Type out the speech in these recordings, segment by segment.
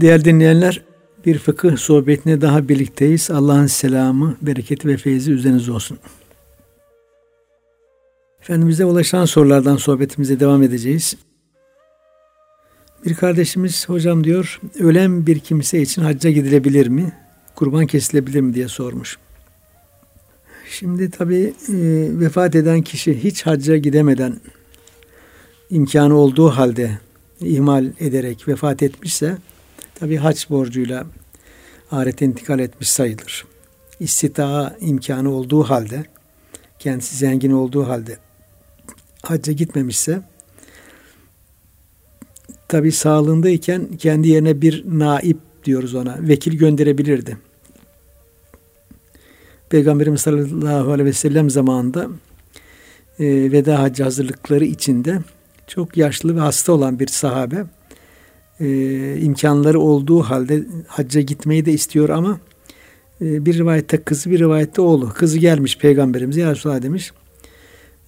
Değerli dinleyenler, bir fıkıh sohbetine daha birlikteyiz. Allah'ın selamı, bereketi ve feyzi üzerinize olsun. Efendimiz'e ulaşan sorulardan sohbetimize devam edeceğiz. Bir kardeşimiz hocam diyor, ölen bir kimse için hacca gidilebilir mi? Kurban kesilebilir mi diye sormuş. Şimdi tabii e, vefat eden kişi hiç hacca gidemeden imkanı olduğu halde ihmal ederek vefat etmişse tabi hac borcuyla ahirete intikal etmiş sayılır. İstitaa imkanı olduğu halde kendisi zengin olduğu halde hacca gitmemişse tabi sağlığındayken kendi yerine bir naip diyoruz ona vekil gönderebilirdi. Peygamberimiz sallallahu aleyhi ve sellem zamanında e, veda hacı hazırlıkları içinde çok yaşlı ve hasta olan bir sahabe e, imkanları olduğu halde hacca gitmeyi de istiyor ama e, bir rivayette kızı bir rivayette oğlu. Kızı gelmiş peygamberimize ya Resulallah demiş.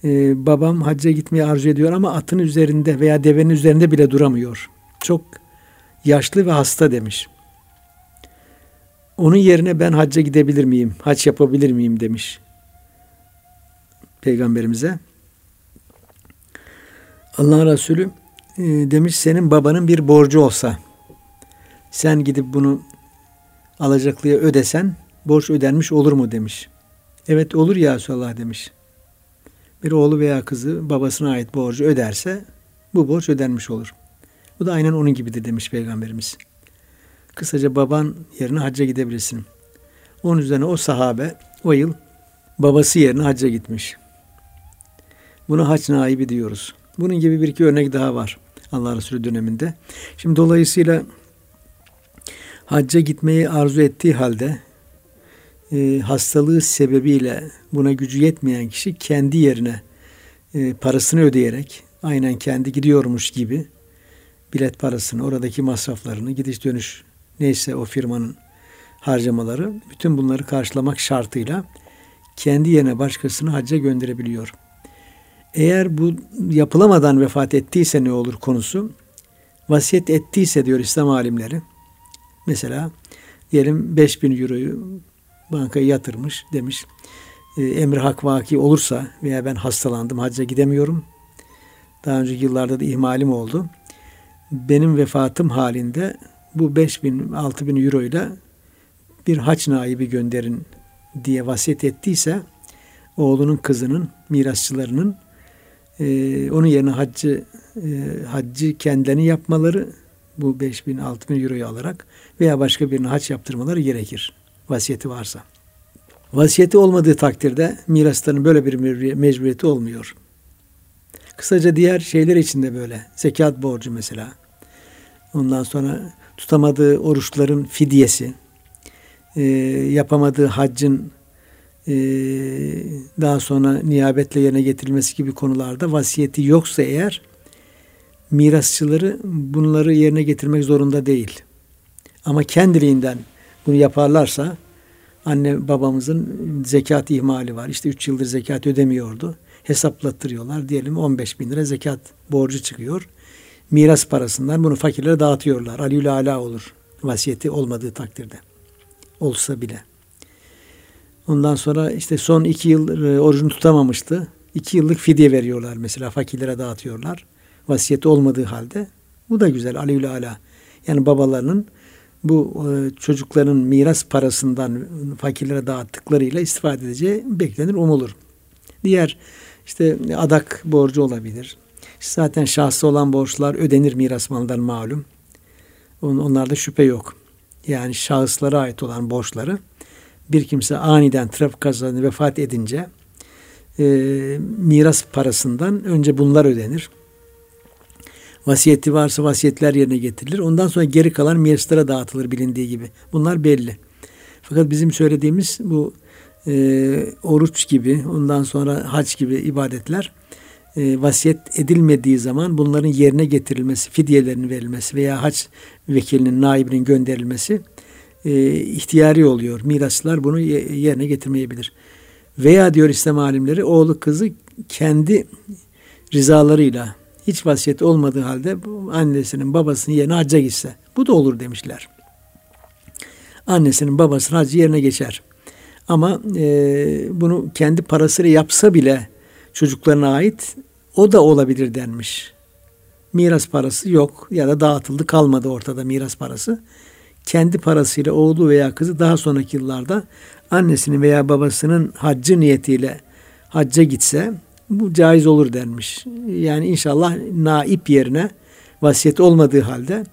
E, babam hacca gitmeyi arzu ediyor ama atın üzerinde veya devenin üzerinde bile duramıyor. Çok yaşlı ve hasta demiş. Onun yerine ben hacca gidebilir miyim? Hac yapabilir miyim demiş. Peygamberimize. Allah Resulü e, demiş senin babanın bir borcu olsa sen gidip bunu alacaklıya ödesen borç ödenmiş olur mu demiş. Evet olur ya Resulallah demiş. Bir oğlu veya kızı babasına ait borcu öderse bu borç ödenmiş olur. Bu da aynen onun gibidir demiş Peygamberimiz. Kısaca baban yerine hacca gidebilirsin. Onun üzerine o sahabe o yıl babası yerine hacca gitmiş. Buna hac naibi diyoruz. Bunun gibi bir iki örnek daha var Allah Resulü döneminde. Şimdi dolayısıyla hacca gitmeyi arzu ettiği halde e, hastalığı sebebiyle buna gücü yetmeyen kişi kendi yerine e, parasını ödeyerek aynen kendi gidiyormuş gibi bilet parasını, oradaki masraflarını, gidiş dönüş neyse o firmanın harcamaları bütün bunları karşılamak şartıyla kendi yerine başkasını hacca gönderebiliyor. Eğer bu yapılamadan vefat ettiyse ne olur konusu? Vasiyet ettiyse diyor İslam alimleri. Mesela diyelim 5000 euroyu bankaya yatırmış demiş. E, emri hak vaki olursa veya ben hastalandım hacca gidemiyorum. Daha önceki yıllarda da ihmalim oldu. Benim vefatım halinde bu 5000 6000 euro ile bir haç naibi gönderin diye vasiyet ettiyse oğlunun kızının mirasçılarının e, onun yerine haccı e, haccı kendilerini yapmaları bu 5 bin 6 bin euroyu alarak veya başka birine hac yaptırmaları gerekir. Vasiyeti varsa. Vasiyeti olmadığı takdirde mirasların böyle bir mecburiyeti olmuyor. Kısaca diğer şeyler için de böyle. Zekat borcu mesela. Ondan sonra tutamadığı oruçların fidyesi, e, yapamadığı haccın e, daha sonra niyabetle yerine getirilmesi gibi konularda vasiyeti yoksa eğer mirasçıları bunları yerine getirmek zorunda değil. Ama kendiliğinden bunu yaparlarsa anne babamızın zekat ihmali var. İşte 3 yıldır zekat ödemiyordu. Hesaplattırıyorlar. Diyelim 15 bin lira zekat borcu çıkıyor. Miras parasından bunu fakirlere dağıtıyorlar. Aliül ala olur. Vasiyeti olmadığı takdirde. Olsa bile. Ondan sonra işte son iki yıl e, orucunu tutamamıştı. İki yıllık fidye veriyorlar mesela fakirlere dağıtıyorlar. Vasiyeti olmadığı halde. Bu da güzel aleyhül ala. Yani babalarının bu e, çocukların miras parasından fakirlere dağıttıklarıyla istifade edeceği beklenir, umulur. Diğer işte adak borcu olabilir. Zaten şahsı olan borçlar ödenir miras malından malum. Onlarda şüphe yok. Yani şahıslara ait olan borçları bir kimse aniden trafik kazasında vefat edince e, miras parasından önce bunlar ödenir. Vasiyeti varsa vasiyetler yerine getirilir. Ondan sonra geri kalan miraslara dağıtılır bilindiği gibi. Bunlar belli. Fakat bizim söylediğimiz bu e, oruç gibi, ondan sonra hac gibi ibadetler e, vasiyet edilmediği zaman bunların yerine getirilmesi, fidyelerin verilmesi veya hac vekilinin, naibinin gönderilmesi e, ihtiyari oluyor. Mirasçılar bunu yerine getirmeyebilir. Veya diyor İslam alimleri oğlu kızı kendi rızalarıyla hiç vasiyet olmadığı halde annesinin babasının yerine hacca gitse. Bu da olur demişler. Annesinin babasının hacı yerine geçer. Ama e, bunu kendi parasıyla yapsa bile çocuklarına ait o da olabilir denmiş. Miras parası yok ya da dağıtıldı kalmadı ortada miras parası. Kendi parasıyla oğlu veya kızı daha sonraki yıllarda annesinin veya babasının haccı niyetiyle hacca gitse bu caiz olur denmiş. Yani inşallah naip yerine vasiyet olmadığı halde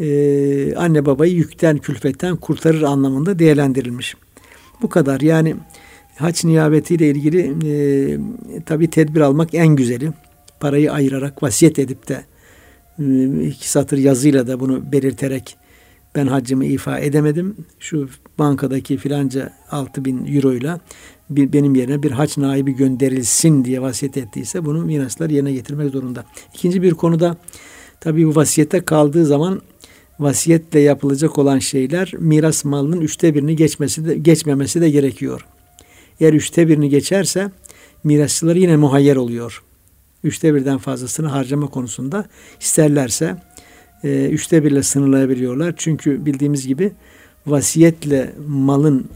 e, anne babayı yükten külfetten kurtarır anlamında değerlendirilmiş. Bu kadar yani haç niyabetiyle ilgili e, tabi tedbir almak en güzeli. Parayı ayırarak vasiyet edip de e, iki satır yazıyla da bunu belirterek ben haccımı ifa edemedim. Şu bankadaki filanca 6 bin euroyla bir, benim yerine bir haç naibi gönderilsin diye vasiyet ettiyse bunu miraslar yerine getirmek zorunda. İkinci bir konuda tabi bu vasiyete kaldığı zaman vasiyetle yapılacak olan şeyler miras malının üçte birini geçmesi de, geçmemesi de gerekiyor. Eğer üçte birini geçerse mirasçılar yine muhayyer oluyor. Üçte birden fazlasını harcama konusunda isterlerse e, üçte birle sınırlayabiliyorlar. Çünkü bildiğimiz gibi vasiyetle malın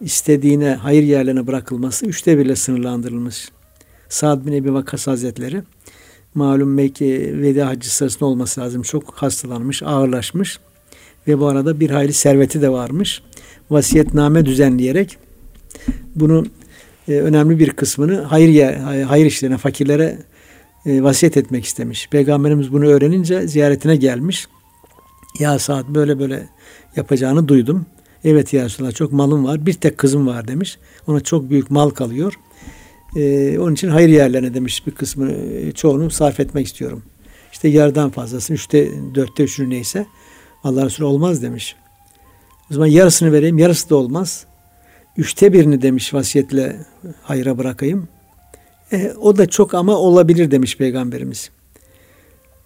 istediğine hayır yerlerine bırakılması üçte birle sınırlandırılmış. Sa'd bin Ebi Vakkas Hazretleri malum belki veda hacı sırasında olması lazım. Çok hastalanmış, ağırlaşmış ve bu arada bir hayli serveti de varmış. Vasiyetname düzenleyerek bunu e, önemli bir kısmını hayır yer, hayır işlerine, fakirlere e, vasiyet etmek istemiş. Peygamberimiz bunu öğrenince ziyaretine gelmiş. Ya saat böyle böyle yapacağını duydum. Evet ya Resulallah çok malım var. Bir tek kızım var demiş. Ona çok büyük mal kalıyor. Ee, onun için hayır yerlerine demiş bir kısmını e, çoğunu sarf etmek istiyorum. İşte yarıdan fazlasını üçte dörtte üçünü neyse Allah Resulü olmaz demiş. O zaman yarısını vereyim yarısı da olmaz. Üçte birini demiş vasiyetle hayra bırakayım. E, o da çok ama olabilir demiş Peygamberimiz.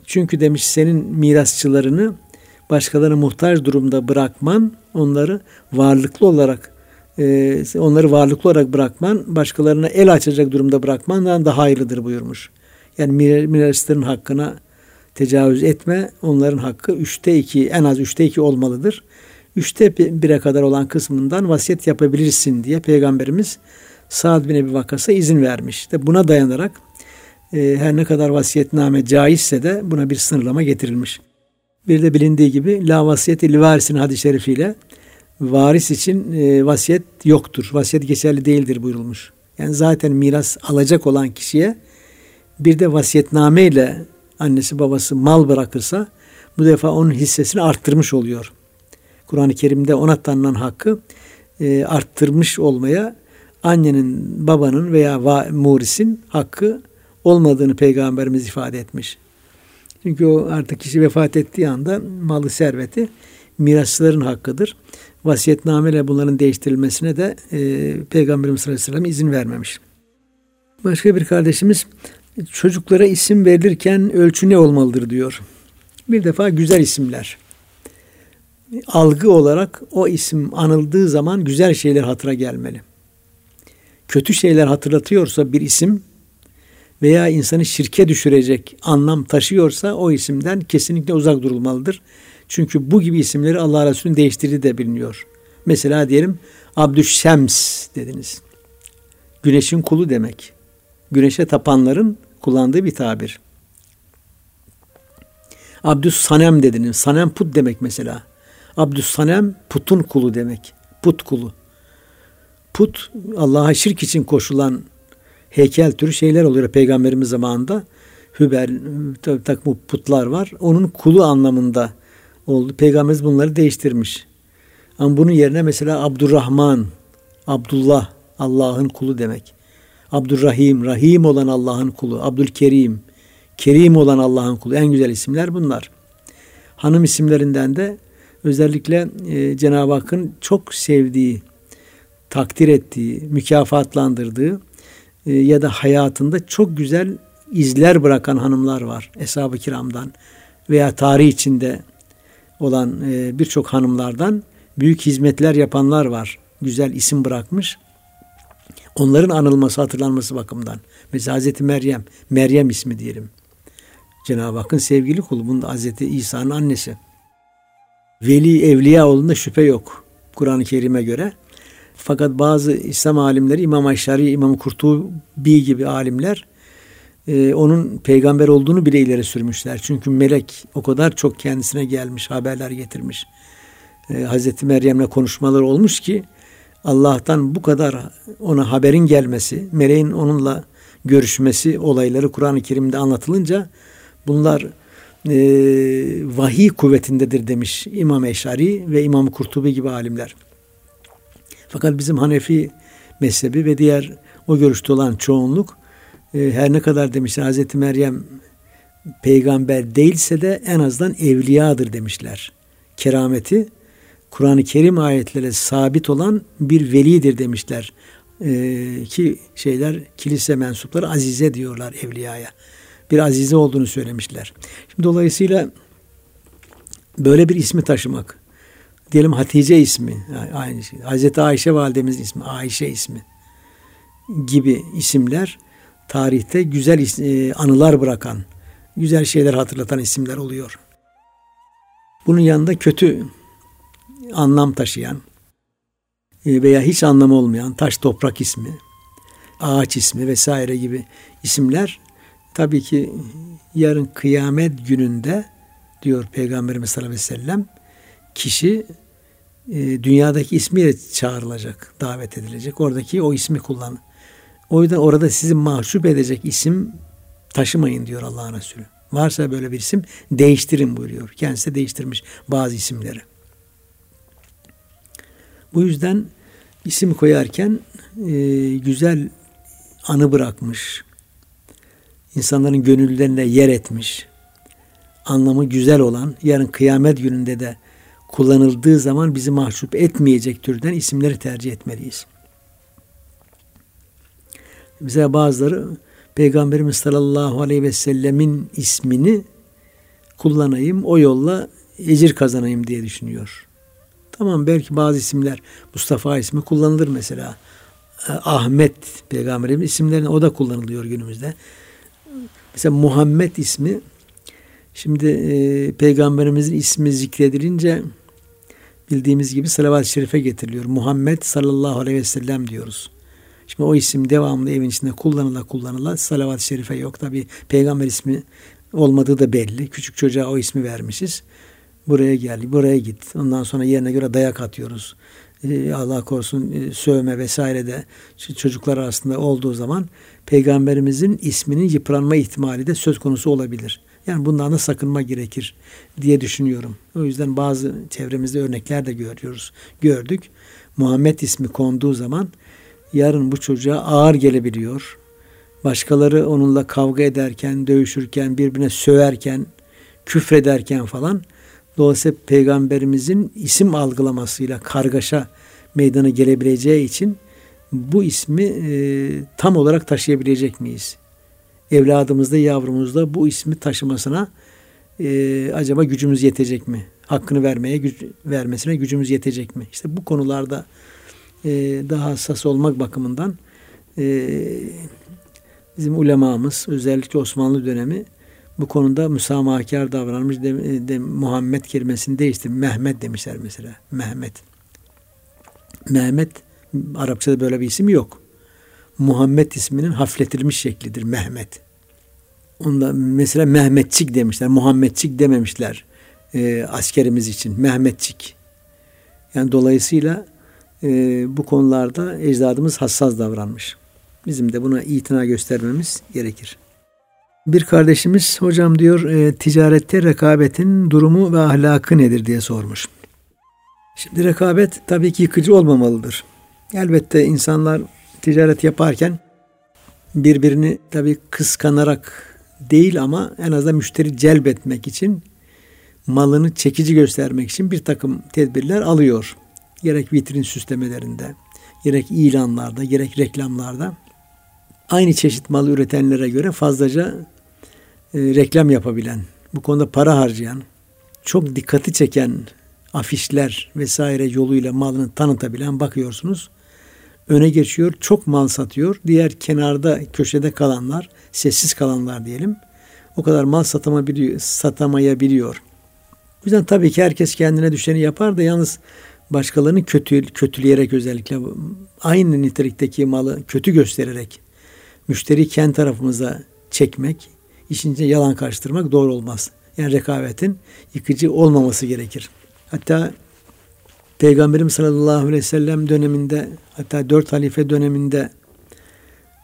Çünkü demiş senin mirasçılarını başkalarına muhtaç durumda bırakman, onları varlıklı olarak e, onları varlıklı olarak bırakman, başkalarına el açacak durumda bırakmandan daha hayırlıdır buyurmuş. Yani mirasçıların hakkına tecavüz etme, onların hakkı üçte iki, en az üçte iki olmalıdır. Üçte bire kadar olan kısmından vasiyet yapabilirsin diye Peygamberimiz Sa'd bin Ebi Vakas'a izin vermiş. İşte buna dayanarak e, her ne kadar vasiyetname caizse de buna bir sınırlama getirilmiş. Bir de bilindiği gibi la vasiyeti li varisin hadis-i şerifiyle varis için e, vasiyet yoktur. Vasiyet geçerli değildir buyurulmuş. Yani zaten miras alacak olan kişiye bir de vasiyetname ile annesi babası mal bırakırsa bu defa onun hissesini arttırmış oluyor. Kur'an-ı Kerim'de ona tanınan hakkı e, arttırmış olmaya annenin, babanın veya murisin hakkı olmadığını peygamberimiz ifade etmiş. Çünkü o artık kişi vefat ettiği anda malı serveti mirasçıların hakkıdır. Vasiyetnameyle bunların değiştirilmesine de e, Peygamberimiz sallallahu aleyhi izin vermemiş. Başka bir kardeşimiz çocuklara isim verilirken ölçü ne olmalıdır diyor. Bir defa güzel isimler. Algı olarak o isim anıldığı zaman güzel şeyler hatıra gelmeli. Kötü şeyler hatırlatıyorsa bir isim veya insanı şirke düşürecek anlam taşıyorsa o isimden kesinlikle uzak durulmalıdır. Çünkü bu gibi isimleri Allah Resulü'nün değiştirdiği de biliniyor. Mesela diyelim Abdüşşems dediniz. Güneşin kulu demek. Güneşe tapanların kullandığı bir tabir. Abdüs Sanem dediniz. Sanem put demek mesela. Abdüs Sanem putun kulu demek. Put kulu. Put Allah'a şirk için koşulan heykel türü şeyler oluyor peygamberimiz zamanında. Hübel takım putlar var. Onun kulu anlamında oldu. Peygamberimiz bunları değiştirmiş. Ama bunun yerine mesela Abdurrahman, Abdullah, Allah'ın kulu demek. Abdurrahim, Rahim olan Allah'ın kulu. Abdülkerim, Kerim olan Allah'ın kulu. En güzel isimler bunlar. Hanım isimlerinden de özellikle e, Cenab-ı Hakk'ın çok sevdiği, takdir ettiği, mükafatlandırdığı e, ya da hayatında çok güzel izler bırakan hanımlar var Eshab-ı Kiram'dan veya tarih içinde olan e, birçok hanımlardan büyük hizmetler yapanlar var. Güzel isim bırakmış. Onların anılması, hatırlanması bakımından. Mesela Hazreti Meryem, Meryem ismi diyelim. Cenab-ı Hakk'ın sevgili kulu. Bunda Hazreti İsa'nın annesi. Veli evliya olduğunda şüphe yok. Kur'an-ı Kerim'e göre. Fakat bazı İslam alimleri İmam Ayşari, İmam Kurtubi gibi alimler e, onun peygamber olduğunu bile ileri sürmüşler. Çünkü melek o kadar çok kendisine gelmiş, haberler getirmiş. E, Hazreti Meryem'le konuşmalar olmuş ki Allah'tan bu kadar ona haberin gelmesi, meleğin onunla görüşmesi olayları Kur'an-ı Kerim'de anlatılınca bunlar e, vahiy kuvvetindedir demiş İmam Eşari ve İmam Kurtubi gibi alimler. Fakat bizim Hanefi mezhebi ve diğer o görüşte olan çoğunluk e, her ne kadar demişler Hazreti Meryem peygamber değilse de en azından evliyadır demişler. Kerameti Kur'an-ı Kerim ayetleri sabit olan bir velidir demişler. Ee, ki şeyler kilise mensupları azize diyorlar evliyaya. Bir azize olduğunu söylemişler. Şimdi dolayısıyla böyle bir ismi taşımak diyelim Hatice ismi aynı şey. Hazreti Ayşe validemizin ismi Ayşe ismi gibi isimler tarihte güzel e, anılar bırakan, güzel şeyler hatırlatan isimler oluyor. Bunun yanında kötü anlam taşıyan e, veya hiç anlamı olmayan taş toprak ismi, ağaç ismi vesaire gibi isimler tabii ki yarın kıyamet gününde diyor Peygamberimiz sallallahu aleyhi ve sellem kişi e, dünyadaki ismiyle çağrılacak, davet edilecek. Oradaki o ismi kullan. O yüzden orada sizi mahcup edecek isim taşımayın diyor Allah'ın Resulü. Varsa böyle bir isim değiştirin buyuruyor. Kendisi de değiştirmiş bazı isimleri. Bu yüzden isim koyarken e, güzel anı bırakmış. insanların gönüllerine yer etmiş. Anlamı güzel olan, yarın kıyamet gününde de kullanıldığı zaman bizi mahcup etmeyecek türden isimleri tercih etmeliyiz. Mesela bazıları Peygamberimiz sallallahu aleyhi ve sellemin ismini kullanayım, o yolla ecir kazanayım diye düşünüyor. Tamam belki bazı isimler Mustafa ismi kullanılır mesela. E, Ahmet peygamberimiz isimlerine o da kullanılıyor günümüzde. Mesela Muhammed ismi şimdi e, peygamberimizin ismi zikredilince bildiğimiz gibi salavat-ı şerife getiriliyor. Muhammed sallallahu aleyhi ve sellem diyoruz. Şimdi o isim devamlı evin içinde kullanıla kullanıla salavat-ı şerife yok. Tabi peygamber ismi olmadığı da belli. Küçük çocuğa o ismi vermişiz. Buraya gel, buraya git. Ondan sonra yerine göre dayak atıyoruz. Ee, Allah korusun e, sövme vesaire de çocuklar arasında olduğu zaman peygamberimizin isminin yıpranma ihtimali de söz konusu olabilir. Yani bundan da sakınma gerekir diye düşünüyorum. O yüzden bazı çevremizde örnekler de görüyoruz. Gördük. Muhammed ismi konduğu zaman yarın bu çocuğa ağır gelebiliyor. Başkaları onunla kavga ederken, dövüşürken, birbirine söverken, küfrederken falan Dolayısıyla peygamberimizin isim algılamasıyla kargaşa meydana gelebileceği için bu ismi e, tam olarak taşıyabilecek miyiz? Evladımızda, yavrumuzda bu ismi taşımasına e, acaba gücümüz yetecek mi? Hakkını vermeye, güç, vermesine gücümüz yetecek mi? İşte bu konularda e, daha hassas olmak bakımından e, bizim ulemamız, özellikle Osmanlı dönemi bu konuda müsamahakar davranmış de, de, Muhammed kelimesini değiştir. Mehmet demişler mesela. Mehmet. Mehmet Arapçada böyle bir isim yok. Muhammed isminin hafletilmiş şeklidir Mehmet. Onda mesela Mehmetçik demişler. Muhammedçik dememişler e, askerimiz için. Mehmetçik. Yani dolayısıyla e, bu konularda ecdadımız hassas davranmış. Bizim de buna itina göstermemiz gerekir. Bir kardeşimiz hocam diyor e, ticarette rekabetin durumu ve ahlakı nedir diye sormuş. Şimdi rekabet tabii ki yıkıcı olmamalıdır. Elbette insanlar ticaret yaparken birbirini tabii kıskanarak değil ama en azından müşteri celbetmek için malını çekici göstermek için bir takım tedbirler alıyor. Gerek vitrin süslemelerinde, gerek ilanlarda, gerek reklamlarda aynı çeşit malı üretenlere göre fazlaca e, reklam yapabilen, bu konuda para harcayan, çok dikkati çeken afişler vesaire yoluyla malını tanıtabilen bakıyorsunuz. Öne geçiyor, çok mal satıyor. Diğer kenarda, köşede kalanlar, sessiz kalanlar diyelim. o kadar mal satamayabiliyor, satamayabiliyor. O yüzden tabii ki herkes kendine düşeni yapar da yalnız başkalarını kötü, kötüleyerek özellikle aynı nitelikteki malı kötü göstererek müşteri kendi tarafımıza çekmek, işin içine yalan karıştırmak doğru olmaz. Yani rekabetin yıkıcı olmaması gerekir. Hatta Peygamberimiz sallallahu aleyhi ve sellem döneminde hatta dört halife döneminde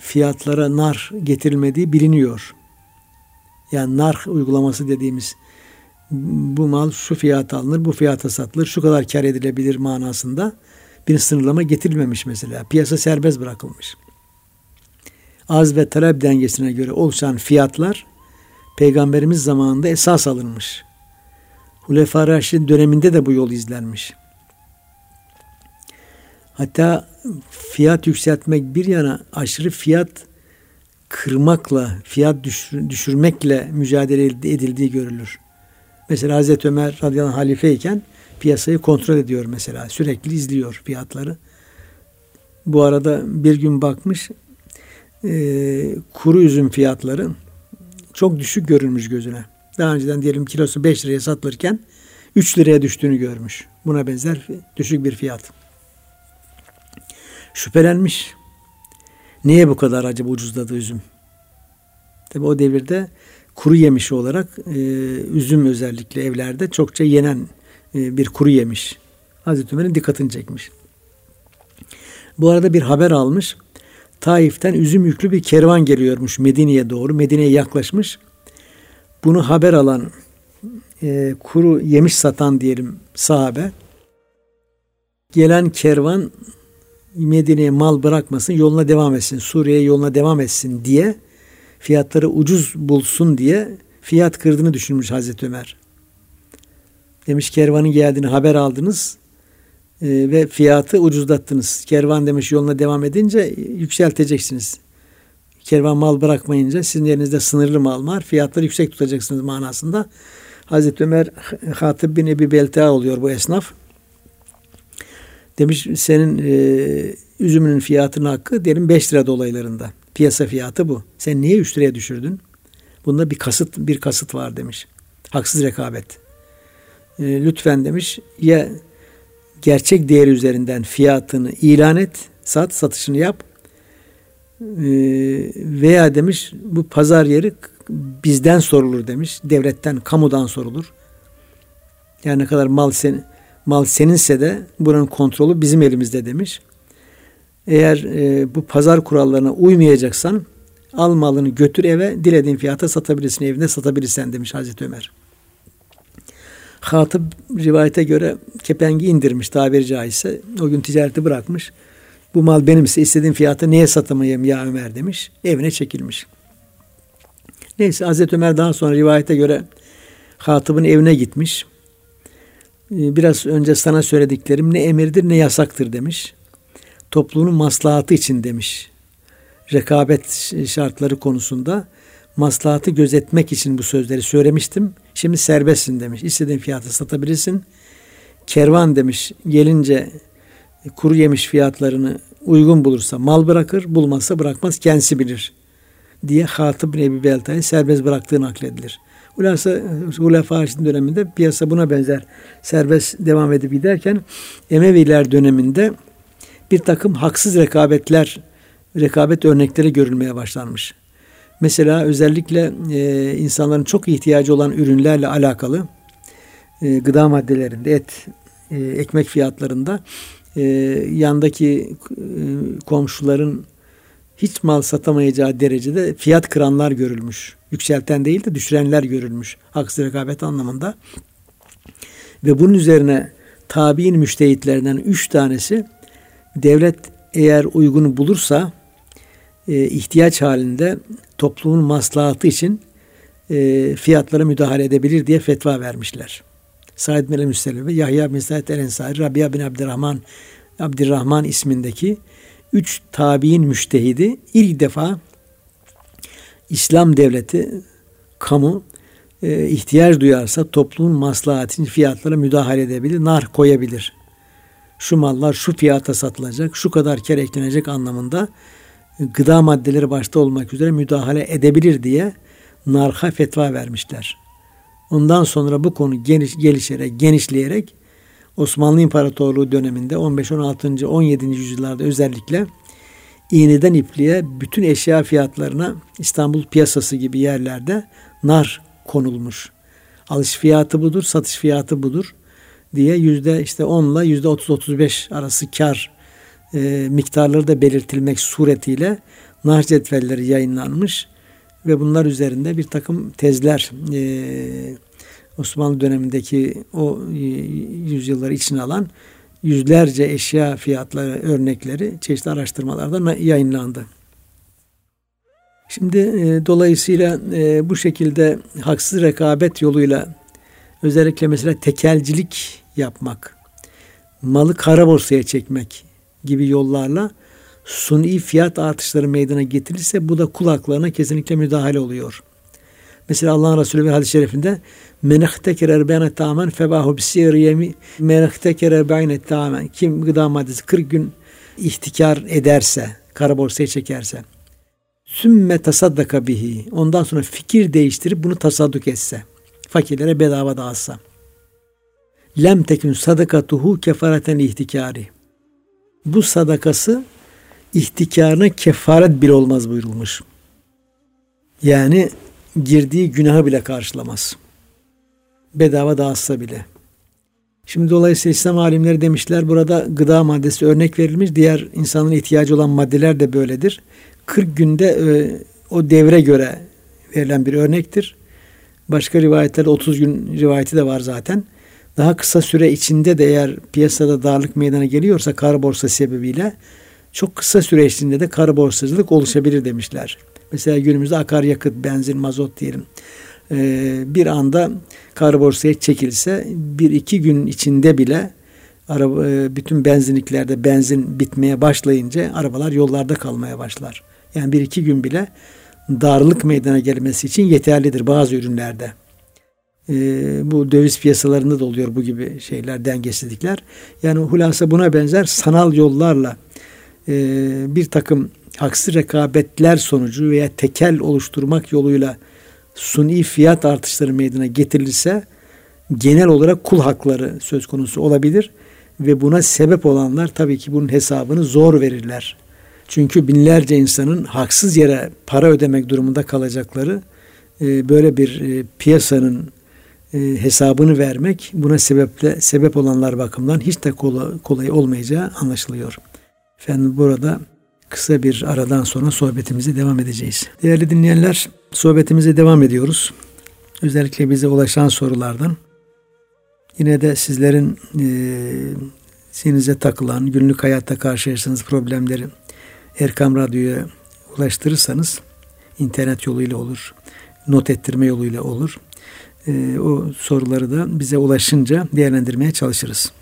fiyatlara nar getirilmediği biliniyor. Yani nar uygulaması dediğimiz bu mal şu fiyata alınır, bu fiyata satılır, şu kadar kar edilebilir manasında bir sınırlama getirilmemiş mesela. Piyasa serbest bırakılmış. Az ve talep dengesine göre oluşan fiyatlar Peygamberimiz zamanında esas alınmış. Hulefâ Raşid döneminde de bu yol izlenmiş. Hatta fiyat yükseltmek bir yana aşırı fiyat kırmakla, fiyat düşür, düşürmekle mücadele edildiği görülür. Mesela Hazreti Ömer radıyallahu anh halifeyken piyasayı kontrol ediyor mesela. Sürekli izliyor fiyatları. Bu arada bir gün bakmış e, kuru üzüm fiyatları çok düşük görünmüş gözüne. Daha önceden diyelim kilosu 5 liraya satılırken 3 liraya düştüğünü görmüş. Buna benzer düşük bir fiyat. Şüphelenmiş. Niye bu kadar acaba ucuzladı üzüm? Tabi o devirde kuru yemiş olarak e, üzüm özellikle evlerde çokça yenen e, bir kuru yemiş. Hazreti Ömer'in dikkatini çekmiş. Bu arada bir haber almış. Taif'ten üzüm yüklü bir kervan geliyormuş Medine'ye doğru. Medine'ye yaklaşmış. Bunu haber alan e, kuru yemiş satan diyelim sahabe gelen kervan Medine'ye mal bırakmasın, yoluna devam etsin, Suriye'ye yoluna devam etsin diye fiyatları ucuz bulsun diye fiyat kırdığını düşünmüş Hazreti Ömer. Demiş kervanın geldiğini haber aldınız e, ve fiyatı ucuzlattınız. Kervan demiş yoluna devam edince yükselteceksiniz. Kervan mal bırakmayınca sizin yerinizde sınırlı mal var. Fiyatları yüksek tutacaksınız manasında. Hazreti Ömer Hatip bin Ebi Belta oluyor bu esnaf. Demiş senin e, üzümünün fiyatının hakkı diyelim 5 lira dolaylarında. Piyasa fiyatı bu. Sen niye 3 liraya düşürdün? Bunda bir kasıt bir kasıt var demiş. Haksız rekabet. E, lütfen demiş ya gerçek değeri üzerinden fiyatını ilan et, sat, satışını yap. E, veya demiş bu pazar yeri bizden sorulur demiş. Devletten, kamudan sorulur. Yani ne kadar mal sen, mal seninse de buranın kontrolü bizim elimizde demiş. Eğer e, bu pazar kurallarına uymayacaksan al malını götür eve dilediğin fiyata satabilirsin evinde satabilirsen demiş Hazreti Ömer. Hatip rivayete göre kepengi indirmiş tabiri caizse. O gün ticareti bırakmış. Bu mal benimse istediğim fiyata niye satamayayım ya Ömer demiş. Evine çekilmiş. Neyse Hazreti Ömer daha sonra rivayete göre Hatip'in evine gitmiş. Ee, biraz önce sana söylediklerim ne emirdir ne yasaktır demiş. Topluluğun maslahatı için demiş. Rekabet şartları konusunda maslahatı gözetmek için bu sözleri söylemiştim. Şimdi serbestsin demiş. İstediğin fiyatı satabilirsin. Kervan demiş gelince kuru yemiş fiyatlarını uygun bulursa mal bırakır, bulmazsa bırakmaz kendisi bilir diye Hatip bin Ebi Belta'yı serbest bıraktığı nakledilir. Hulasa Hulefâ döneminde piyasa buna benzer serbest devam edip giderken Emeviler döneminde bir takım haksız rekabetler, rekabet örnekleri görülmeye başlanmış. Mesela özellikle e, insanların çok ihtiyacı olan ürünlerle alakalı e, gıda maddelerinde, et, e, ekmek fiyatlarında e, yandaki e, komşuların hiç mal satamayacağı derecede fiyat kıranlar görülmüş. Yükselten değil de düşürenler görülmüş. Haksız rekabet anlamında. Ve bunun üzerine tabi'in müştehitlerinden üç tanesi devlet eğer uygun bulursa e, ihtiyaç halinde toplumun maslahatı için e, fiyatlara müdahale edebilir diye fetva vermişler. Said bin el ve Yahya bin Said el-Ensari, Rabia bin Abdurrahman, Abdurrahman ismindeki üç tabi'in müştehidi ilk defa İslam devleti, kamu e, ihtiyaç duyarsa toplumun maslahatinin fiyatlara müdahale edebilir, nar koyabilir. Şu mallar şu fiyata satılacak, şu kadar kere eklenecek anlamında gıda maddeleri başta olmak üzere müdahale edebilir diye narha fetva vermişler. Ondan sonra bu konu geniş, gelişerek, genişleyerek Osmanlı İmparatorluğu döneminde 15, 16, 17. yüzyıllarda özellikle iğneden ipliğe bütün eşya fiyatlarına İstanbul piyasası gibi yerlerde nar konulmuş. Alış fiyatı budur, satış fiyatı budur diye yüzde işte 10 ile yüzde 30-35 arası kar e, miktarları da belirtilmek suretiyle nar cetvelleri yayınlanmış ve bunlar üzerinde bir takım tezler e, Osmanlı dönemindeki o e, yüzyılları içine alan yüzlerce eşya fiyatları örnekleri çeşitli araştırmalarda yayınlandı. Şimdi e, dolayısıyla e, bu şekilde haksız rekabet yoluyla özellikle mesela tekelcilik yapmak, malı kara borsaya çekmek gibi yollarla suni fiyat artışları meydana getirirse bu da kulaklarına kesinlikle müdahale oluyor. Mesela Allah'ın Resulü bir hadis-i şerifinde men ihtekere erbeyne tamamen febahu bisir yemi men ihtekere erbeyne tamamen kim gıda maddesi 40 gün ihtikar ederse, kara borsaya çekerse sümme tasaddaka bihi ondan sonra fikir değiştirip bunu tasadduk etse fakirlere bedava dağıtsa lem tekün sadakatuhu kefareten ihtikari bu sadakası ihtikarına kefaret bile olmaz buyurulmuş. Yani girdiği günahı bile karşılamaz. Bedava dağıtsa bile. Şimdi dolayısıyla İslam alimleri demişler burada gıda maddesi örnek verilmiş. Diğer insanın ihtiyacı olan maddeler de böyledir. 40 günde e, o devre göre verilen bir örnektir. Başka rivayetlerde 30 gün rivayeti de var zaten. Daha kısa süre içinde de eğer piyasada darlık meydana geliyorsa kar borsa sebebiyle çok kısa süre içinde de kara borsacılık oluşabilir demişler. Mesela günümüzde akaryakıt, benzin, mazot diyelim. Ee, bir anda kara borsaya çekilse bir iki gün içinde bile araba, e, bütün benzinliklerde benzin bitmeye başlayınca arabalar yollarda kalmaya başlar. Yani bir iki gün bile darlık meydana gelmesi için yeterlidir bazı ürünlerde. Ee, bu döviz piyasalarında da oluyor bu gibi şeyler, dengesizlikler. Yani hulasa buna benzer sanal yollarla e, bir takım haksız rekabetler sonucu veya tekel oluşturmak yoluyla suni fiyat artışları meydana getirilirse genel olarak kul hakları söz konusu olabilir ve buna sebep olanlar tabii ki bunun hesabını zor verirler. Çünkü binlerce insanın haksız yere para ödemek durumunda kalacakları e, böyle bir e, piyasanın e, hesabını vermek buna sebeple sebep olanlar bakımından hiç de kolay, kolay olmayacağı anlaşılıyor. Efendim burada kısa bir aradan sonra sohbetimize devam edeceğiz. Değerli dinleyenler, sohbetimize devam ediyoruz. Özellikle bize ulaşan sorulardan. Yine de sizlerin e, sinize takılan, günlük hayatta karşılaştığınız problemleri Erkam Radyo'ya ulaştırırsanız internet yoluyla olur, not ettirme yoluyla olur. E, o soruları da bize ulaşınca değerlendirmeye çalışırız.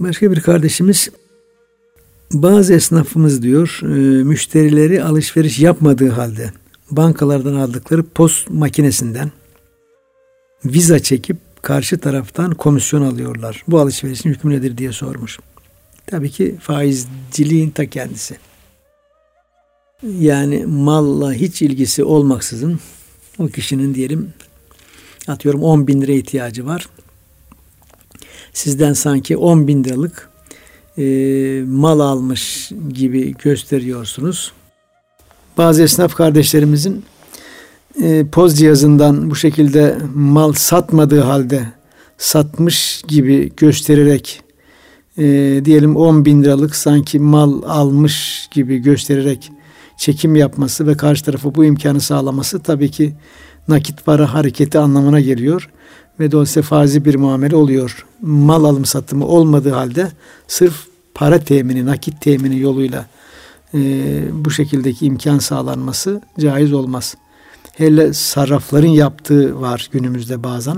Başka bir kardeşimiz bazı esnafımız diyor e, müşterileri alışveriş yapmadığı halde bankalardan aldıkları post makinesinden viza çekip karşı taraftan komisyon alıyorlar. Bu alışverişin hükmü nedir diye sormuş. Tabii ki faizciliğin ta kendisi. Yani malla hiç ilgisi olmaksızın o kişinin diyelim atıyorum 10 bin lira ihtiyacı var. Sizden sanki 10 bin liralık e, mal almış gibi gösteriyorsunuz. Bazı esnaf kardeşlerimizin e, poz cihazından bu şekilde mal satmadığı halde satmış gibi göstererek e, diyelim 10 bin liralık sanki mal almış gibi göstererek çekim yapması ve karşı tarafa bu imkanı sağlaması tabii ki nakit para hareketi anlamına geliyor ve dolayısıyla fazi bir muamele oluyor. Mal alım satımı olmadığı halde sırf para temini, nakit temini yoluyla e, bu şekildeki imkan sağlanması caiz olmaz. Hele sarrafların yaptığı var günümüzde bazen.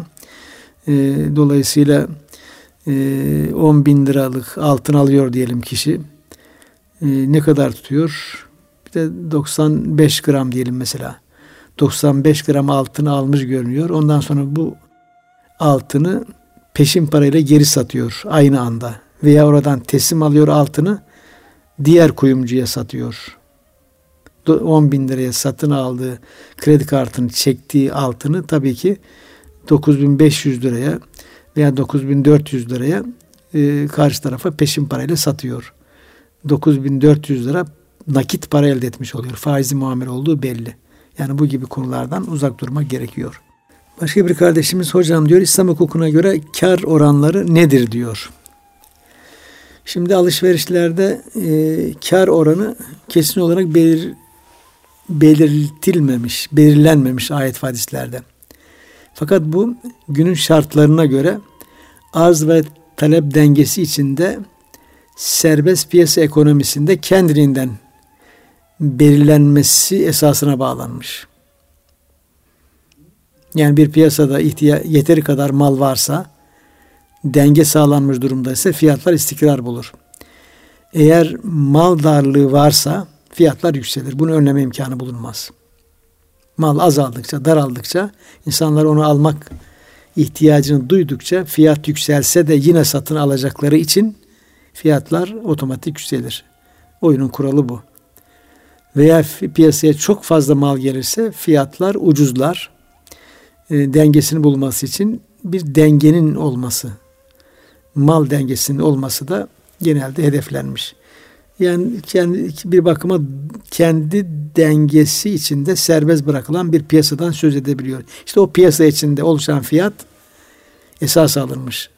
E, dolayısıyla e, 10 bin liralık altın alıyor diyelim kişi. E, ne kadar tutuyor? Bir de 95 gram diyelim mesela. 95 gram altını almış görünüyor. Ondan sonra bu altını peşin parayla geri satıyor aynı anda. Veya oradan teslim alıyor altını diğer kuyumcuya satıyor. 10 bin liraya satın aldığı kredi kartını çektiği altını tabii ki 9500 liraya veya 9400 liraya e, karşı tarafa peşin parayla satıyor. 9400 lira nakit para elde etmiş oluyor. Faizi muamele olduğu belli. Yani bu gibi konulardan uzak durmak gerekiyor. Başka bir kardeşimiz hocam diyor İslam hukukuna göre kar oranları nedir diyor. Şimdi alışverişlerde e, kar oranı kesin olarak belir, belirtilmemiş, belirlenmemiş ayet hadislerde. Fakat bu günün şartlarına göre arz ve talep dengesi içinde serbest piyasa ekonomisinde kendiliğinden belirlenmesi esasına bağlanmış. Yani bir piyasada ihtiya yeteri kadar mal varsa denge sağlanmış durumda ise fiyatlar istikrar bulur. Eğer mal darlığı varsa fiyatlar yükselir. Bunu önleme imkanı bulunmaz. Mal azaldıkça, daraldıkça insanlar onu almak ihtiyacını duydukça fiyat yükselse de yine satın alacakları için fiyatlar otomatik yükselir. Oyunun kuralı bu. Veya piyasaya çok fazla mal gelirse fiyatlar ucuzlar. E, dengesini bulması için bir dengenin olması, mal dengesinin olması da genelde hedeflenmiş. Yani kendi bir bakıma kendi dengesi içinde serbest bırakılan bir piyasadan söz edebiliyor. İşte o piyasa içinde oluşan fiyat esas alınmış.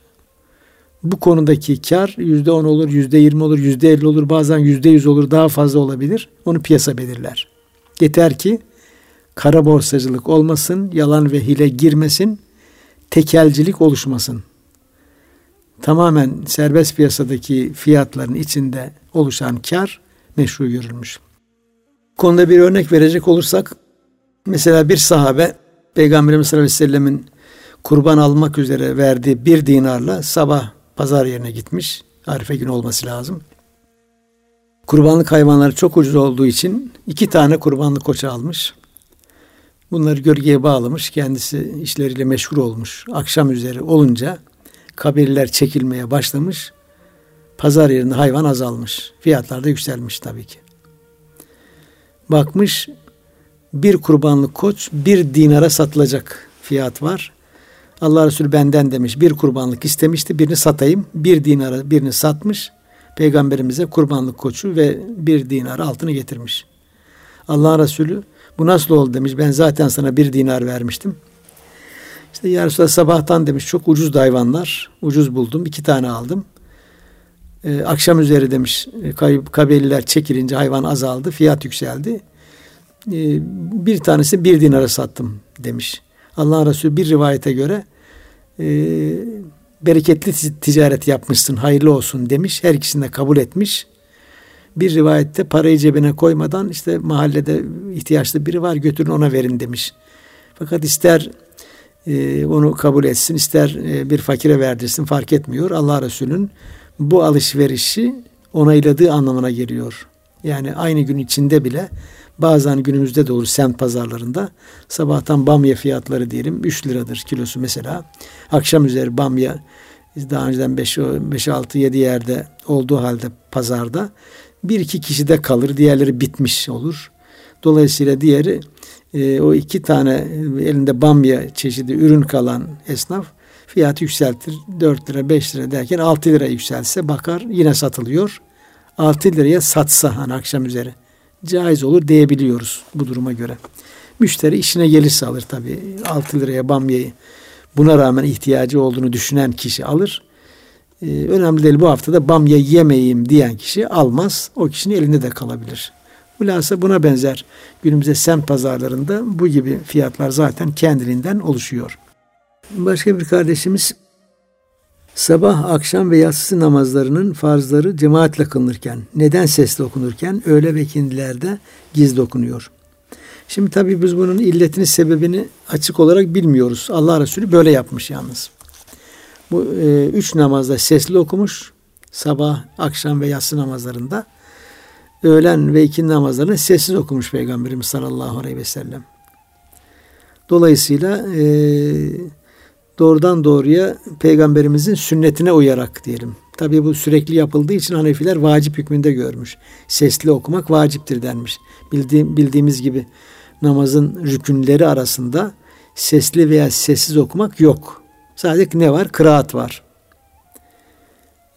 Bu konudaki kar yüzde on olur, yüzde yirmi olur, yüzde elli olur, bazen yüzde yüz olur, daha fazla olabilir. Onu piyasa belirler. Yeter ki kara borsacılık olmasın, yalan ve hile girmesin, tekelcilik oluşmasın. Tamamen serbest piyasadaki fiyatların içinde oluşan kar meşru görülmüş. Konuda bir örnek verecek olursak, mesela bir sahabe Peygamberimiz sallallahu kurban almak üzere verdiği bir dinarla sabah pazar yerine gitmiş. Arife günü olması lazım. Kurbanlık hayvanları çok ucuz olduğu için iki tane kurbanlık koça almış. Bunları gölgeye bağlamış. Kendisi işleriyle meşgul olmuş. Akşam üzeri olunca kabirler çekilmeye başlamış. Pazar yerinde hayvan azalmış. Fiyatlar da yükselmiş tabii ki. Bakmış bir kurbanlık koç bir dinara satılacak fiyat var. Allah Resulü benden demiş bir kurbanlık istemişti birini satayım. Bir dinara birini satmış. Peygamberimize kurbanlık koçu ve bir dinar altını getirmiş. Allah Resulü bu nasıl oldu demiş. Ben zaten sana bir dinar vermiştim. İşte ya Resulallah sabahtan demiş çok ucuz hayvanlar. Ucuz buldum. iki tane aldım. Ee, akşam üzeri demiş kabileler çekilince hayvan azaldı. Fiyat yükseldi. Ee, bir tanesi bir dinara sattım demiş. Allah Resulü bir rivayete göre e, bereketli ticaret yapmışsın hayırlı olsun demiş. Her ikisini de kabul etmiş. Bir rivayette parayı cebine koymadan işte mahallede ihtiyaçlı biri var götürün ona verin demiş. Fakat ister e, onu kabul etsin ister e, bir fakire verdirsin fark etmiyor. Allah Resulü'nün bu alışverişi onayladığı anlamına geliyor. Yani aynı gün içinde bile Bazen günümüzde de olur semt pazarlarında. Sabahtan bamya fiyatları diyelim 3 liradır kilosu mesela. Akşam üzeri bamya daha önceden 5-6-7 yerde olduğu halde pazarda bir iki kişi de kalır. Diğerleri bitmiş olur. Dolayısıyla diğeri e, o iki tane elinde bamya çeşidi ürün kalan esnaf fiyatı yükseltir. 4 lira 5 lira derken 6 lira yükselse bakar yine satılıyor. 6 liraya satsa hani akşam üzeri caiz olur diyebiliyoruz bu duruma göre. Müşteri işine gelirse alır tabi. 6 liraya bamyayı buna rağmen ihtiyacı olduğunu düşünen kişi alır. Ee, önemli değil bu haftada bamya yemeyeyim diyen kişi almaz. O kişinin elinde de kalabilir. Hulasa buna benzer günümüzde semt pazarlarında bu gibi fiyatlar zaten kendiliğinden oluşuyor. Başka bir kardeşimiz Sabah, akşam ve yatsı namazlarının farzları cemaatle kılınırken, neden sesli okunurken öğle ve ikindilerde gizli okunuyor. Şimdi tabii biz bunun illetini, sebebini açık olarak bilmiyoruz. Allah Resulü böyle yapmış yalnız. Bu e, üç namazda sesli okumuş. Sabah, akşam ve yatsı namazlarında. Öğlen ve ikindi namazlarını sessiz okumuş Peygamberimiz sallallahu aleyhi ve sellem. Dolayısıyla e, doğrudan doğruya peygamberimizin sünnetine uyarak diyelim. Tabi bu sürekli yapıldığı için Hanefiler vacip hükmünde görmüş. Sesli okumak vaciptir denmiş. Bildiğim, bildiğimiz gibi namazın rükünleri arasında sesli veya sessiz okumak yok. Sadece ne var? Kıraat var.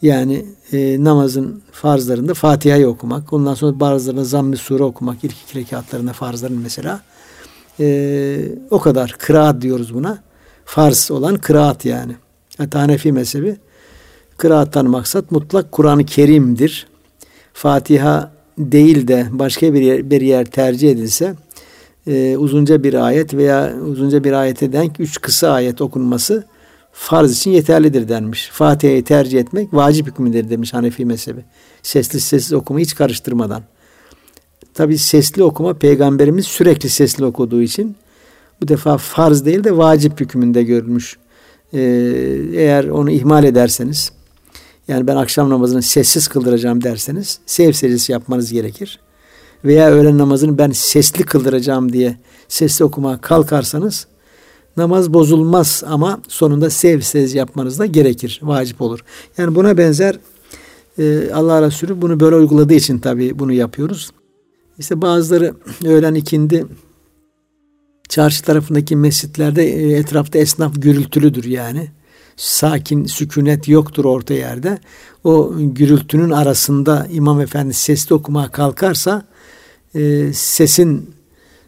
Yani e, namazın farzlarında Fatiha'yı okumak, ondan sonra bazılarında zamm-ı sure okumak, ilk iki rekatlarında farzların mesela. E, o kadar. Kıraat diyoruz buna. Farz olan kıraat yani. Hatta Hanefi mezhebi kıraattan maksat mutlak Kur'an-ı Kerim'dir. Fatiha değil de başka bir yer, bir yer tercih edilse e, uzunca bir ayet veya uzunca bir ayete denk üç kısa ayet okunması farz için yeterlidir denmiş. Fatiha'yı tercih etmek vacip hükmüdür demiş Hanefi mezhebi. Sesli sessiz okuma hiç karıştırmadan. Tabi sesli okuma peygamberimiz sürekli sesli okuduğu için bu defa farz değil de vacip hükmünde görülmüş. Ee, eğer onu ihmal ederseniz yani ben akşam namazını sessiz kıldıracağım derseniz sev secdesi yapmanız gerekir. Veya öğlen namazını ben sesli kıldıracağım diye sesli okumaya kalkarsanız namaz bozulmaz ama sonunda sev secdesi yapmanız da gerekir. Vacip olur. Yani buna benzer e, Allah Resulü bunu böyle uyguladığı için tabii bunu yapıyoruz. İşte bazıları öğlen ikindi çarşı tarafındaki mescitlerde e, etrafta esnaf gürültülüdür yani. Sakin, sükunet yoktur orta yerde. O gürültünün arasında İmam Efendi sesli okumaya kalkarsa e, sesin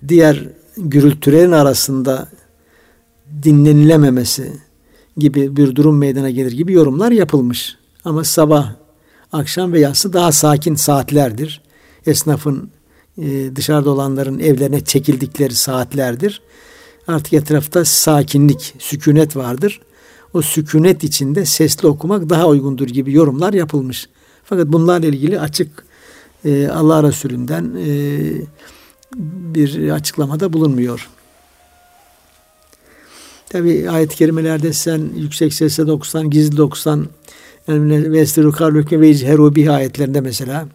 diğer gürültülerin arasında dinlenilememesi gibi bir durum meydana gelir gibi yorumlar yapılmış. Ama sabah, akşam ve yatsı daha sakin saatlerdir. Esnafın e, dışarıda olanların evlerine çekildikleri saatlerdir. Artık etrafta sakinlik, sükunet vardır. O sükunet içinde sesli okumak daha uygundur gibi yorumlar yapılmış. Fakat bunlarla ilgili açık e, Allah Resulü'nden e, bir açıklamada bulunmuyor. Tabi ayet-i kerimelerde sen yüksek sesle okusan, gizli okusan yani vestiru karlüke ve icheru ayetlerinde mesela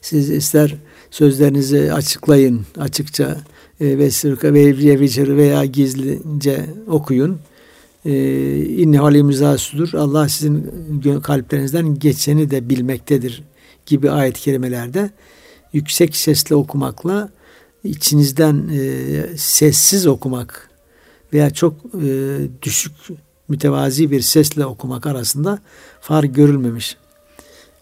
siz ister sözlerinizi açıklayın açıkça e, vesirka ve veya gizlice okuyun. E, İnne halimizasudur. Allah sizin kalplerinizden geçeni de bilmektedir gibi ayet-i kerimelerde yüksek sesle okumakla içinizden e, sessiz okumak veya çok e, düşük mütevazi bir sesle okumak arasında fark görülmemiş.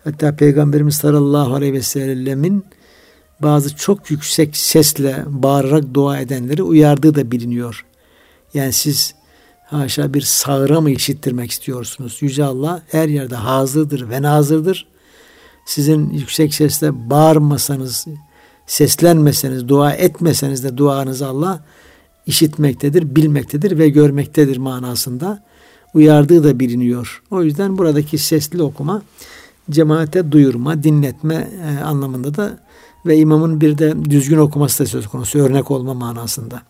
Hatta Peygamberimiz sallallahu aleyhi ve sellemin bazı çok yüksek sesle bağırarak dua edenleri uyardığı da biliniyor. Yani siz haşa bir sağıra mı işittirmek istiyorsunuz? Yüce Allah her yerde hazırdır ve nazırdır. Sizin yüksek sesle bağırmasanız, seslenmeseniz, dua etmeseniz de duanızı Allah işitmektedir, bilmektedir ve görmektedir manasında uyardığı da biliniyor. O yüzden buradaki sesli okuma cemaate duyurma, dinletme e, anlamında da ve imamın bir de düzgün okuması da söz konusu örnek olma manasında.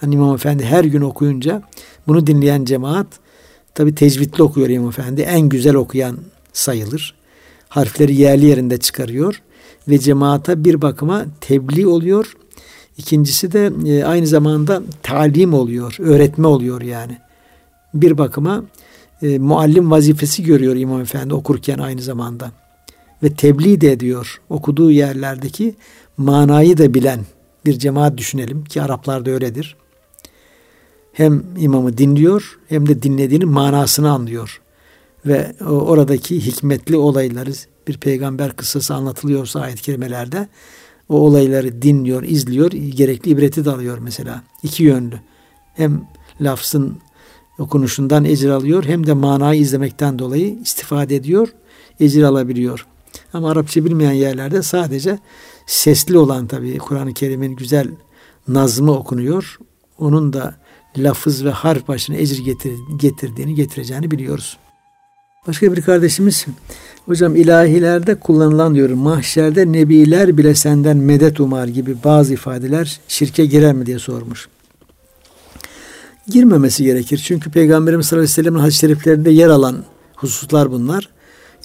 Hani İmam Efendi her gün okuyunca bunu dinleyen cemaat tabi tecvidli okuyor İmam Efendi. En güzel okuyan sayılır. Harfleri yerli yerinde çıkarıyor ve cemaata bir bakıma tebliğ oluyor. İkincisi de e, aynı zamanda talim oluyor, öğretme oluyor yani. Bir bakıma e, muallim vazifesi görüyor İmam Efendi okurken aynı zamanda. Ve tebliğ de ediyor. Okuduğu yerlerdeki manayı da bilen bir cemaat düşünelim ki Araplarda öyledir. Hem imamı dinliyor hem de dinlediğinin manasını anlıyor. Ve oradaki hikmetli olayları bir peygamber kıssası anlatılıyorsa ayet-i kerimelerde o olayları dinliyor, izliyor, gerekli ibreti de alıyor mesela. İki yönlü. Hem lafzın okunuşundan ecir alıyor hem de manayı izlemekten dolayı istifade ediyor, ecir alabiliyor. Ama Arapça bilmeyen yerlerde sadece sesli olan tabii Kur'an-ı Kerim'in güzel nazmı okunuyor. Onun da lafız ve harf başına ecir getir, getirdiğini getireceğini biliyoruz. Başka bir kardeşimiz hocam ilahilerde kullanılan diyor mahşerde nebiler bile senden medet umar gibi bazı ifadeler şirke girer mi diye sormuş girmemesi gerekir. Çünkü Peygamberimiz sallallahu aleyhi ve sellem'in hadis-i şeriflerinde yer alan hususlar bunlar.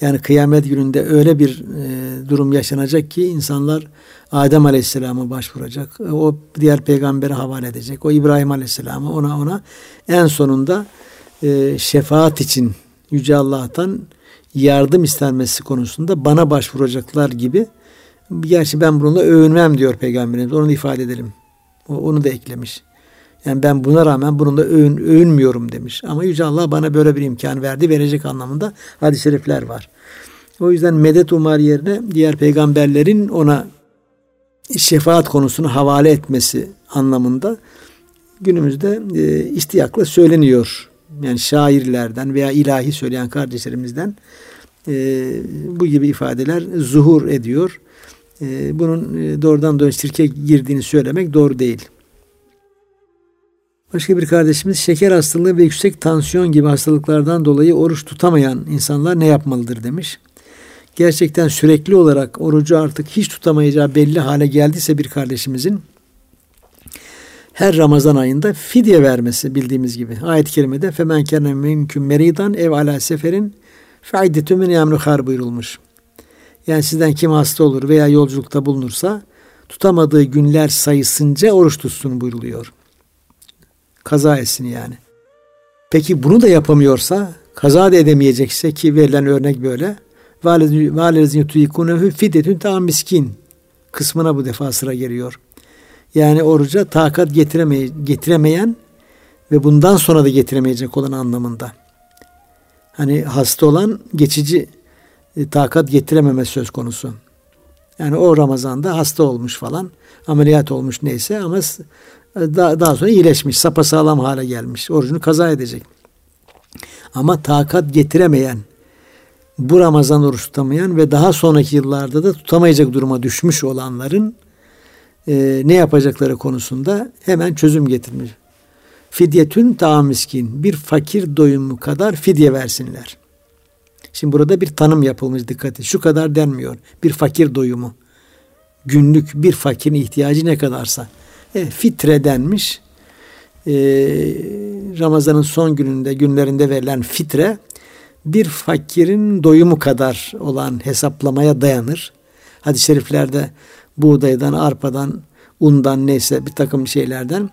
Yani kıyamet gününde öyle bir e, durum yaşanacak ki insanlar Adem Aleyhisselam'a başvuracak. O diğer peygambere havale edecek. O İbrahim Aleyhisselam'a ona ona en sonunda e, şefaat için Yüce Allah'tan yardım istenmesi konusunda bana başvuracaklar gibi. Gerçi ben bununla övünmem diyor Peygamberimiz. Onu ifade edelim. Onu da eklemiş. Yani ben buna rağmen bununla övün, övünmüyorum demiş. Ama Yüce Allah bana böyle bir imkan verdi, verecek anlamında hadis-i şerifler var. O yüzden medet umar yerine diğer peygamberlerin ona şefaat konusunu havale etmesi anlamında günümüzde e, istiyakla söyleniyor. Yani şairlerden veya ilahi söyleyen kardeşlerimizden e, bu gibi ifadeler zuhur ediyor. E, bunun e, doğrudan doğru şirke girdiğini söylemek doğru değil. Başka bir kardeşimiz şeker hastalığı ve yüksek tansiyon gibi hastalıklardan dolayı oruç tutamayan insanlar ne yapmalıdır demiş. Gerçekten sürekli olarak orucu artık hiç tutamayacağı belli hale geldiyse bir kardeşimizin her Ramazan ayında fidye vermesi bildiğimiz gibi. Ayet-i kerimede femen kene mümkün meridan ev ala seferin faidetü min yamruhar buyurulmuş. Yani sizden kim hasta olur veya yolculukta bulunursa tutamadığı günler sayısınca oruç tutsun buyruluyor. Kaza etsin yani. Peki bunu da yapamıyorsa, kaza da edemeyecekse ki verilen örnek böyle. Valezin tuyikunehu fidetün tam miskin kısmına bu defa sıra geliyor. Yani oruca takat getiremeye, getiremeyen ve bundan sonra da getiremeyecek olan anlamında. Hani hasta olan geçici e, takat getirememe söz konusu. Yani o Ramazan'da hasta olmuş falan, ameliyat olmuş neyse ama daha, daha sonra iyileşmiş, sapasağlam hale gelmiş. Orucunu kaza edecek. Ama takat getiremeyen, bu Ramazan oruç tutamayan ve daha sonraki yıllarda da tutamayacak duruma düşmüş olanların e, ne yapacakları konusunda hemen çözüm getirmiş. Fidyetün ta miskin. Bir fakir doyumu kadar fidye versinler. Şimdi burada bir tanım yapılmış dikkat et. Şu kadar denmiyor. Bir fakir doyumu. Günlük bir fakirin ihtiyacı ne kadarsa. E, fitre denmiş. E, Ramazan'ın son gününde günlerinde verilen fitre bir fakirin doyumu kadar olan hesaplamaya dayanır. Hadis-i şeriflerde buğdaydan, arpadan, undan neyse bir takım şeylerden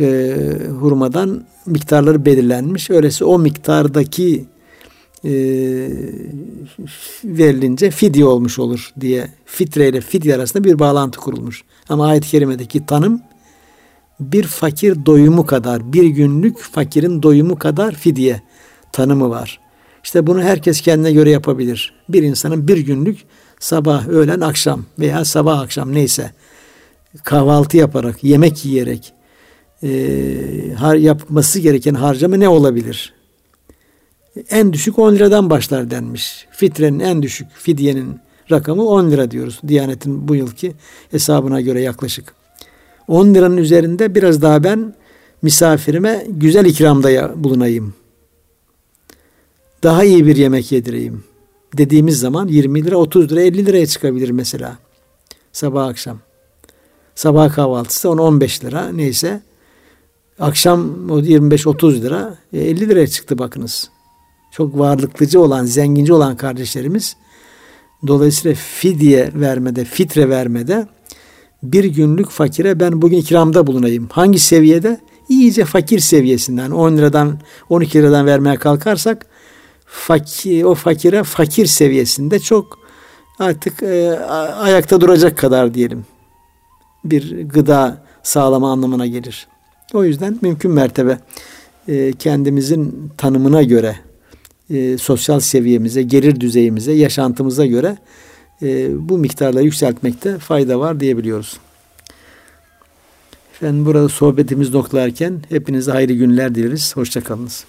e, hurmadan miktarları belirlenmiş. Öylesi o miktardaki e, verilince fidye olmuş olur diye fitre ile fidye arasında bir bağlantı kurulmuş. Ama ayet-i kerimedeki tanım bir fakir doyumu kadar, bir günlük fakirin doyumu kadar fidye tanımı var. İşte bunu herkes kendine göre yapabilir. Bir insanın bir günlük sabah, öğlen, akşam veya sabah akşam neyse kahvaltı yaparak, yemek yiyerek e, har, yapması gereken harcama ne olabilir? En düşük 10 liradan başlar denmiş. Fitrenin en düşük fidyenin rakamı 10 lira diyoruz. Diyanet'in bu yılki hesabına göre yaklaşık. 10 liranın üzerinde biraz daha ben misafirime güzel ikramda bulunayım. Daha iyi bir yemek yedireyim dediğimiz zaman 20 lira, 30 lira, 50 liraya çıkabilir mesela. Sabah akşam. Sabah kahvaltısı 10-15 lira neyse. Akşam o 25-30 lira 50 e, liraya çıktı bakınız. Çok varlıklıcı olan, zenginci olan kardeşlerimiz dolayısıyla fidye vermede, fitre vermede bir günlük fakire ben bugün ikramda bulunayım. Hangi seviyede? İyice fakir seviyesinden 10 liradan 12 liradan vermeye kalkarsak fakir, o fakire fakir seviyesinde çok artık e, ayakta duracak kadar diyelim bir gıda sağlama anlamına gelir. O yüzden mümkün mertebe e, kendimizin tanımına göre e, sosyal seviyemize, gelir düzeyimize, yaşantımıza göre e, bu miktarları yükseltmekte fayda var diyebiliyoruz. Efendim burada sohbetimiz noktalarken hepinize hayırlı günler dileriz. Hoşçakalınız.